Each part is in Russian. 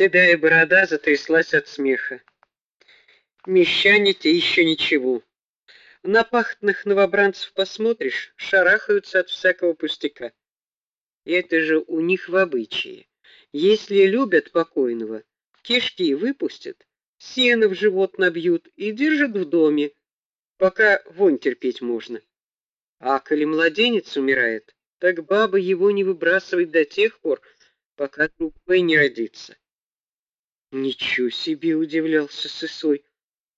Седая борода затряслась от смеха. Мещане те еще ничего. На пахтных новобранцев посмотришь, шарахаются от всякого пустяка. Это же у них в обычае. Если любят покойного, кишки выпустят, сено в живот набьют и держат в доме, пока вонь терпеть можно. А коли младенец умирает, так баба его не выбрасывает до тех пор, пока другой не родится. Ничего себе, удивлялся Сысой,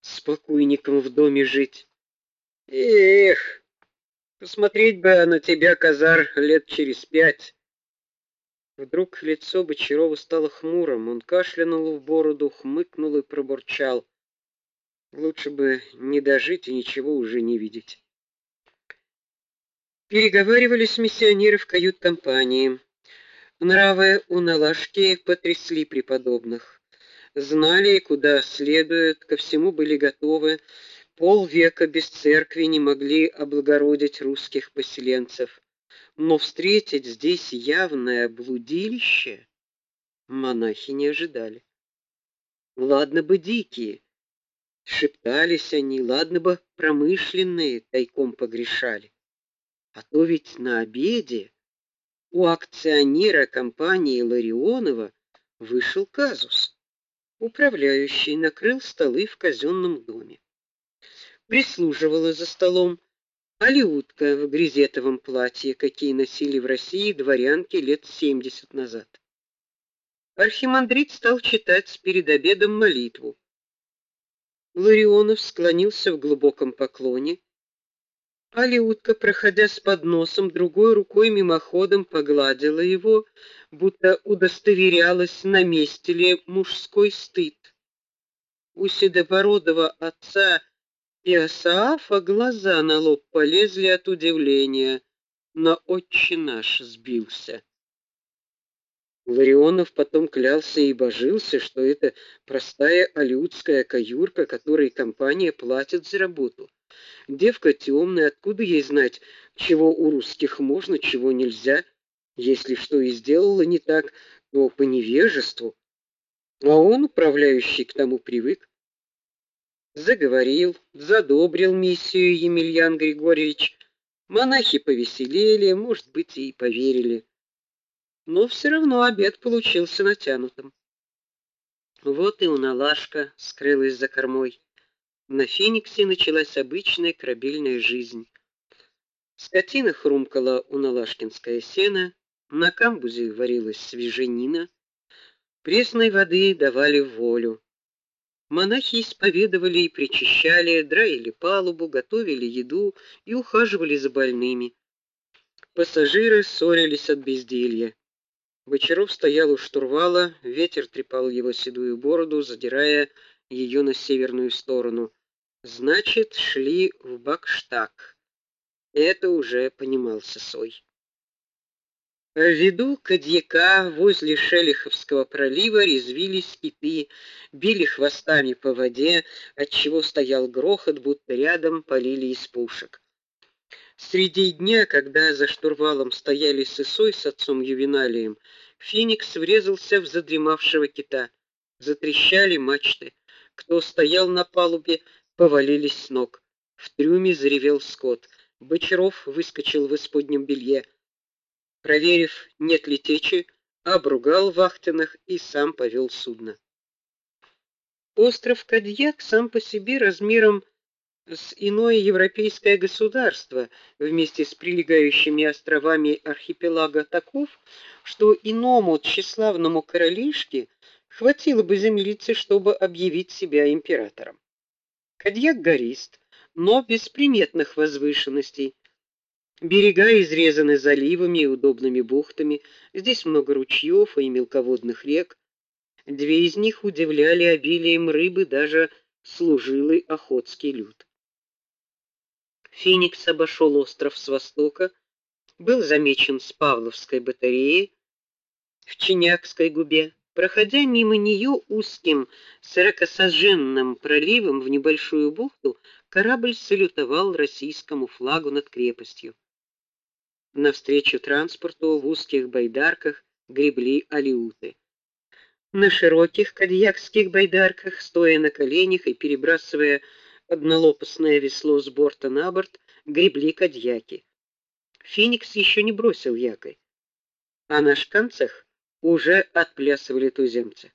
спокойником в доме жить. Эх, посмотреть бы на тебя, Казар, лет через пять. Вдруг лицо Бочарова стало хмурым, он кашлянул в бороду, хмыкнул и пробурчал: "Лучше бы не дожить и ничего уже не видеть". Переговаривались миссионеры в кают-компании. Нравы у Налашки потрясли преподобных. Знали, куда следует, ко всему были готовы. Полвека без церкви не могли облагородить русских поселенцев но встретить здесь явное блудилище монахи не ожидали. Ладно бы дикие, шептались они, ладно бы промышленные тайком погрешали. А то ведь на обеде у акционера компании Ларионова вышел казус. Управляющий накрыл столы в казенном доме. Прислуживала за столом Алиутка в грезетовом платье, какие носили в России дворянки лет семьдесят назад. Архимандрит стал читать перед обедом молитву. Ларионов склонился в глубоком поклоне. Алиутка, проходя с подносом, другой рукой мимоходом погладила его, будто удостоверялась, на месте ли мужской стыд. У седобородого отца и Асаафа глаза на лоб полезли от удивления. На отче наш сбился. Ларионов потом клялся и божился, что это простая алютская каюрка, которой компания платит за работу. Девка темная, откуда ей знать, чего у русских можно, чего нельзя? Если что и сделала не так, то по невежеству. А он, управляющий, к тому привык заговорил, задобрил миссию Емельян Григорьевич. Монахи повеселели, может быть, и поверили. Но все равно обед получился натянутым. Вот и уналашка скрылась за кормой. На Фениксе началась обычная корабельная жизнь. Скотина хрумкала у налашкинское сено, на камбузе варилась свеженина, пресной воды давали волю. Монахи исповедовали и причащали, драили палубу, готовили еду и ухаживали за больными. Пассажиры ссорились от безделья. Бочаров стоял у штурвала, ветер трепал его седую бороду, задирая ее на северную сторону. Значит, шли в Бакштаг. Это уже понимал Сосой. В Кадьяка возле Шелиховского пролива резвились киты, били хвостами по воде, отчего стоял грохот, будто рядом полили из пушек. Среди дня, когда за штурвалом стояли Сысой с отцом Ювеналием, Феникс врезался в задремавшего кита. Затрещали мачты. Кто стоял на палубе, повалились с ног. В трюме заревел скот. Бочаров выскочил в исподнем белье проверив, нет ли течи, обругал вахтенных и сам повел судно. Остров Кадьяк сам по себе размером с иное европейское государство, вместе с прилегающими островами архипелага таков, что иному тщеславному королишке хватило бы землицы, чтобы объявить себя императором. Кадьяк горист, но без приметных возвышенностей, Берега изрезаны заливами и удобными бухтами. Здесь много ручьев и мелководных рек. Две из них удивляли обилием рыбы даже служилый охотский люд. Феникс обошел остров с востока, был замечен с Павловской батареи в Чинякской губе. Проходя мимо нее узким сорокасаженным проливом в небольшую бухту, корабль салютовал российскому флагу над крепостью. Навстречу транспорту в узких байдарках гребли алиуты. На широких кадьякских байдарках, стоя на коленях и перебрасывая однолопастное весло с борта на борт, гребли кадьяки. Феникс еще не бросил якорь, а на шканцах уже отплясывали туземцы.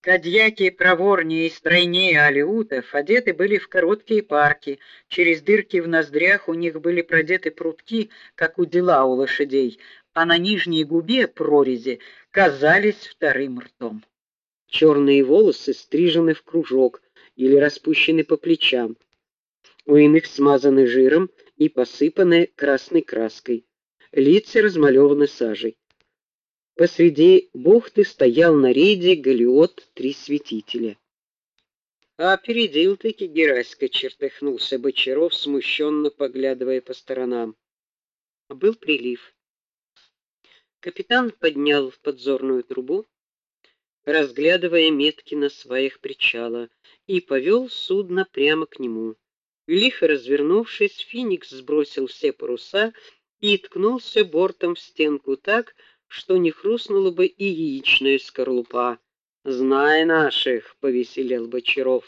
Кадьяки проворнее и стройнее алиутов одеты были в короткие парки, через дырки в ноздрях у них были продеты прутки, как у дела у лошадей, а на нижней губе прорези казались вторым ртом. Черные волосы стрижены в кружок или распущены по плечам. У иных смазаны жиром и посыпаны красной краской. Лица размалеваны сажей. Посреди бухты стоял на рейде галеот Три Святителя. А опередил-таки Гераська, чертыхнулся Бочаров, смущенно поглядывая по сторонам. Был прилив. Капитан поднял подзорную трубу, разглядывая метки на своих причала, и повел судно прямо к нему. Лихо развернувшись, Феникс сбросил все паруса и ткнулся бортом в стенку так, что не хрустнула бы и яичная скорлупа. Знай наших, повеселел Бочаров.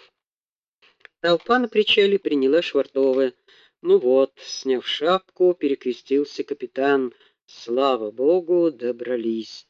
Толпа на причале приняла швартовы. Ну вот, сняв шапку, перекрестился капитан. Слава богу, добрались.